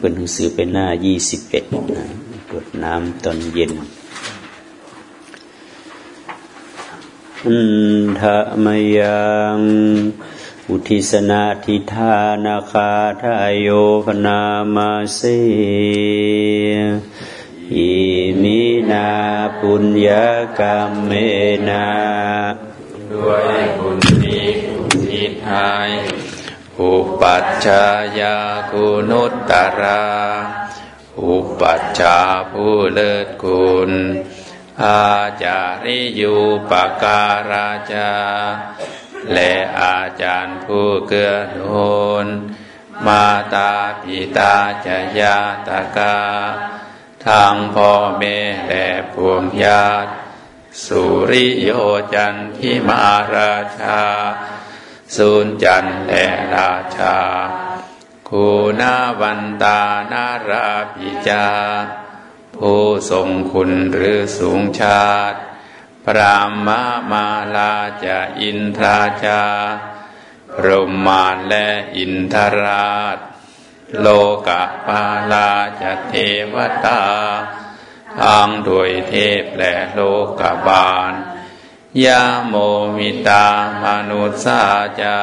เป็นหนังสือเป็นหน้ายี่สิบเอ็ดตรวจน้ำตอนเย็นอันทะมยังอุทิศนาทิธานาคาทายโยพนามาเสอิมินาปุญญากรรมเมนา ด้วยบุญนี้อุทิศให้ อุปัชฌายาคุณุตตรา อุปัชฌาผู้เลิศคุณ อาจาริยูปการาจา และอาจารย์ผู้เกื้อหนุนมาตาปิตาจยาตกาทางพ่อแม่และพวงญาติ สุริโยจันทิมาราชา สุนจันแลราชาคูนาวันตานาราปิจา ผู้ทรงคุณหรือสูงชาติ พระมามาลาจะอินทราชาพรหมานและอินทราช โลกะปาลาจะเทวตาทางด้วยเทพและโลกบาล ยาโมมิตามนุษสาจา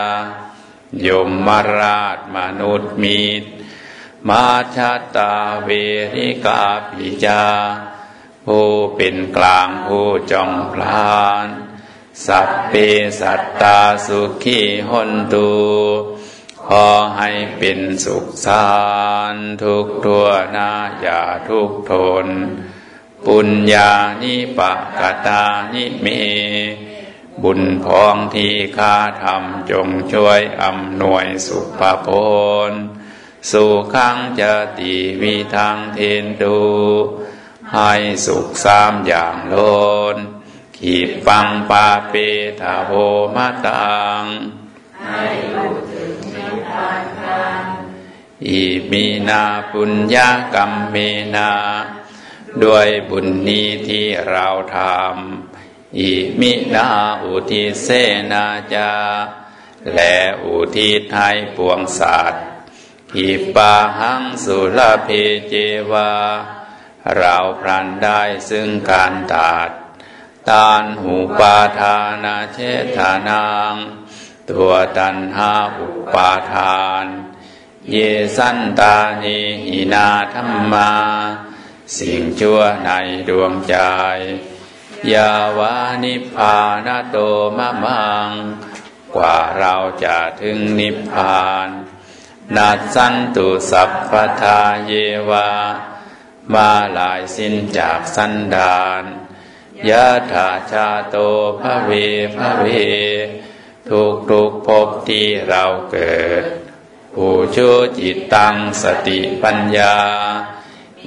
ยมมาราชมนุษย์มีตมาชาตาเวริกาปิจา ผู้เป็นกลางผู้จองพลาน สัพเพสัตตาสุขีหนตูขอให้เป็นสุขสานทุกทั่วหน้าอย่าทุกทน ปุญญานิปะกตานิเม บุญพองที่ข้าทำจงช่วยอำนวยสุภโพลสู่ขังจะตีวิทางเทนดู ให้สุขสามอย่างโลนขีดฟังปาเปทาโพมาตังให้รู้ถึงนิพพานอิมีนาปุญญากรรมเมนา ด้วยบุญนี้ที่เราทำอิมินาอุทิเสนาจา และอุทิศให้ปวงสัตว์ขีปาหังสุลเพเจวา เราพรันได้ซึ่งการตัดตานหูปาทานาเชธานางตัวตันหาอุปาทาน เยสันตานิหินาธรรมา สิ่งชั่วในดวงใจ ยาวานิพานาโตมะมัง กว่าเราจะถึงนิพพานนัดสันตุสัพพทาเยวา มาลายสิ้นจากสันดานยะถาชาโตภะเวภะเว ทุกทุกภพที่เราเกิด ผู้ชูจิตตังสติปัญญา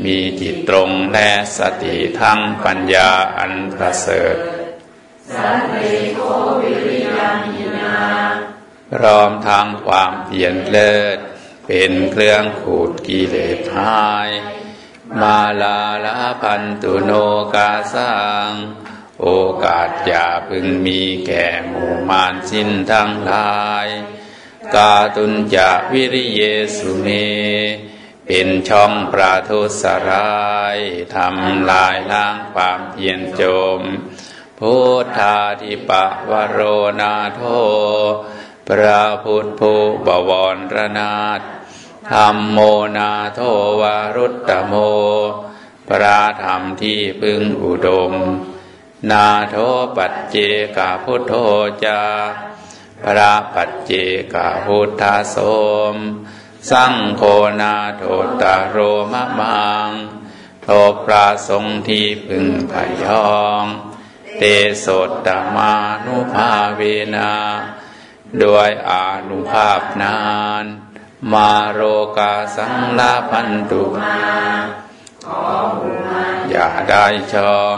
มีจิตตรงและสติทั้งปัญญาอันประเสริฐพร้อมทางความเปลี่ยนเลิศ เป็นเครื่องขูดกิเลสหาย มาลาลาพันตุโนกาสังโอกาสอย่าพึงมีแก่หมู่มานสิ้นทั้งหลาย กาตุนจะวิริเยสุเม เป็นช่องประทุสรายทำลายล้างความเพียรโจม พุทธาธิปะวโรนาโท พระพุทธภูบวรนาถธรรมโมนาโทวารุตตโม พระธรรมที่พึงอุดม นาโทปัจเจกาพุทโธจา พระปัจเจกาพุทธสม สังโฆนาโทตาโรมะมัง โทพระสงที่พึงพยอง เตโสตมานุภาเวนาด้วยอานุภาพนาน มาโรกาสังลาพันตุมาอย่าได้ชอง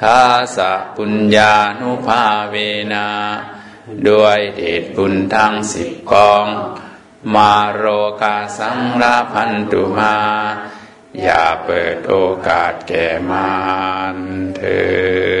ทาสะปุญญานุภาเวนา ด้วยเดชบุญทั้งสิบกอง มาโรกาสังลาพันตุมา อย่าเปิดโอกาสแก่มานเธอ